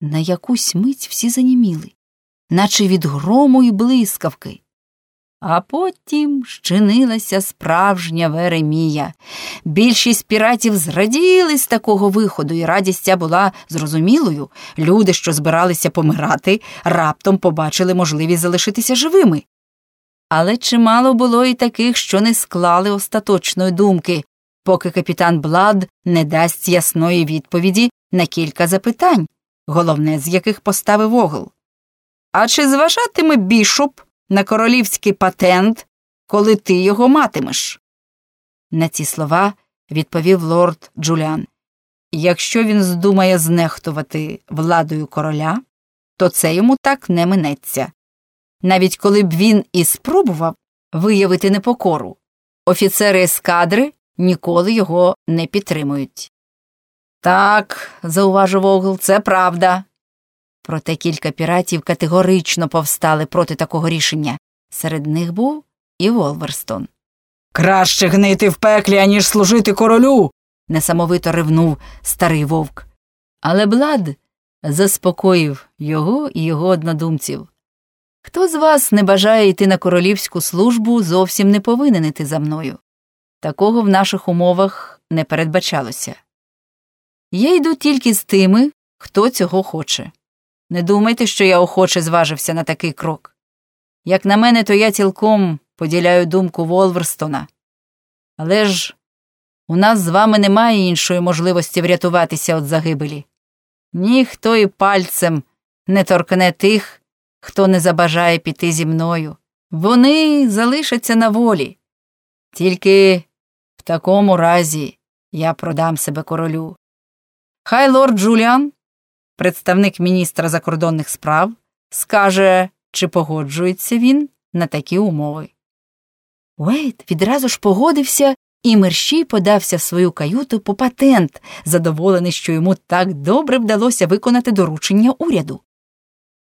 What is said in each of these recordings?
На якусь мить всі заніміли, наче від грому і блискавки. А потім щинилася справжня Веремія. Більшість піратів зраділи з такого виходу, і радість ця була зрозумілою. Люди, що збиралися помирати, раптом побачили можливість залишитися живими. Але чимало було і таких, що не склали остаточної думки, поки капітан Блад не дасть ясної відповіді на кілька запитань, головне з яких поставив огл. А чи зважатиме бішоп на королівський патент, коли ти його матимеш? На ці слова відповів лорд Джуліан. Якщо він здумає знехтувати владою короля, то це йому так не минеться. Навіть коли б він і спробував виявити непокору, офіцери ескадри ніколи його не підтримують. Так, зауважив Огл, це правда. Проте кілька піратів категорично повстали проти такого рішення. Серед них був і Волверстон. Краще гнити в пеклі, аніж служити королю. несамовито ревнув старий вовк. Але Блад заспокоїв його і його однодумців. Хто з вас не бажає йти на королівську службу, зовсім не повинен іти за мною. Такого в наших умовах не передбачалося. Я йду тільки з тими, хто цього хоче. Не думайте, що я охоче зважився на такий крок. Як на мене, то я цілком поділяю думку Волверстона. Але ж у нас з вами немає іншої можливості врятуватися від загибелі. Ніхто і пальцем не торкне тих, хто не забажає піти зі мною. Вони залишаться на волі. Тільки в такому разі я продам себе королю. Хай лорд Джуліан, представник міністра закордонних справ, скаже, чи погоджується він на такі умови. Уейт відразу ж погодився, і мерщій подався в свою каюту по патент, задоволений, що йому так добре вдалося виконати доручення уряду.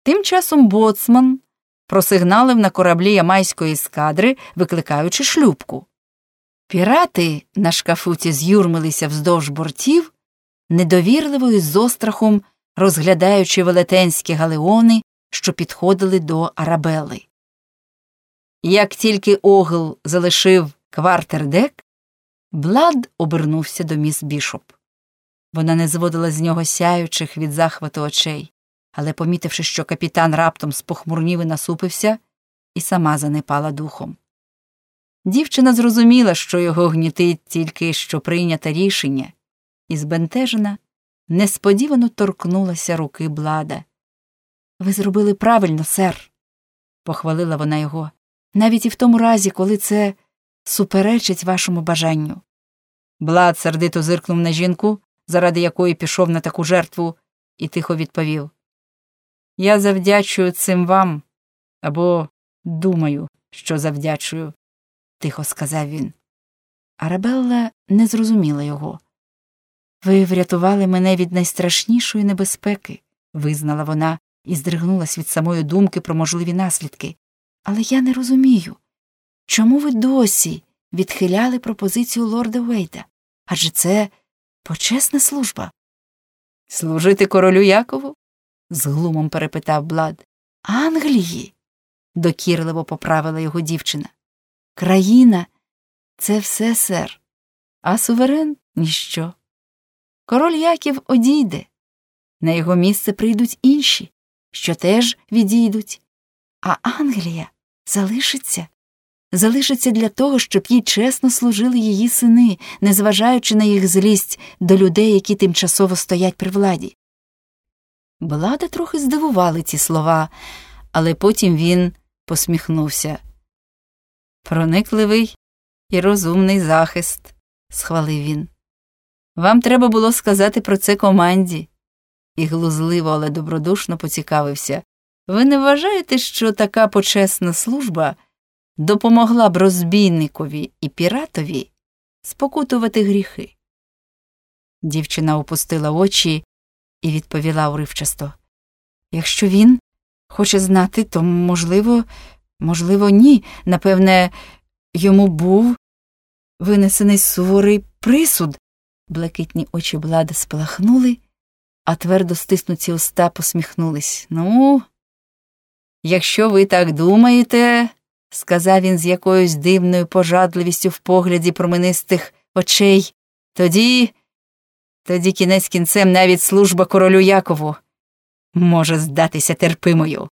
Тим часом боцман просигналив на кораблі ямайської ескадри, викликаючи шлюпку. Пірати на шкафуті з'юрмилися вздовж бортів, недовірливо і з острахом розглядаючи велетенські галеони, що підходили до Арабели. Як тільки Огл залишив квартердек, Блад обернувся до міс Бішоп. Вона не зводила з нього сяючих від захвату очей, але, помітивши, що капітан раптом спохмурнів і насупився, і сама занепала духом. Дівчина зрозуміла, що його гнітить тільки що прийняте рішення, і збентежена несподівано торкнулася руки Блада. Ви зробили правильно, сер, похвалила вона його, навіть і в тому разі, коли це суперечить вашому бажанню. Блад сердито зиркнув на жінку, заради якої пішов на таку жертву, і тихо відповів Я завдячую цим вам або думаю, що завдячую, тихо сказав він. Арабелла не зрозуміла його. Ви врятували мене від найстрашнішої небезпеки, визнала вона і здригнулась від самої думки про можливі наслідки. Але я не розумію, чому ви досі відхиляли пропозицію лорда Вейда? Адже це почесна служба. Служити королю Якову? з глумом перепитав Блад. Англії. докірливо поправила його дівчина. Країна це все, сер, а суверен ніщо. Король Яків одійде. На його місце прийдуть інші, що теж відійдуть. А Англія залишиться, залишиться для того, щоб їй чесно служили її сини, незважаючи на їх злість до людей, які тимчасово стоять при владі. Блада трохи здивували ці слова, але потім він посміхнувся. Проникливий і розумний захист, схвалив він. Вам треба було сказати про це команді. І глузливо, але добродушно поцікавився. Ви не вважаєте, що така почесна служба допомогла б розбійникові і піратові спокутувати гріхи? Дівчина опустила очі і відповіла уривчасто. Якщо він хоче знати, то, можливо, можливо, ні. Напевне, йому був винесений суворий присуд. Блакитні очі Блада спалахнули, а твердо стиснуті уста посміхнулись. Ну, якщо ви так думаєте, сказав він з якоюсь дивною пожадливістю в погляді променистих очей, тоді, тоді кінець кінцем навіть служба королю Якову може здатися терпимою.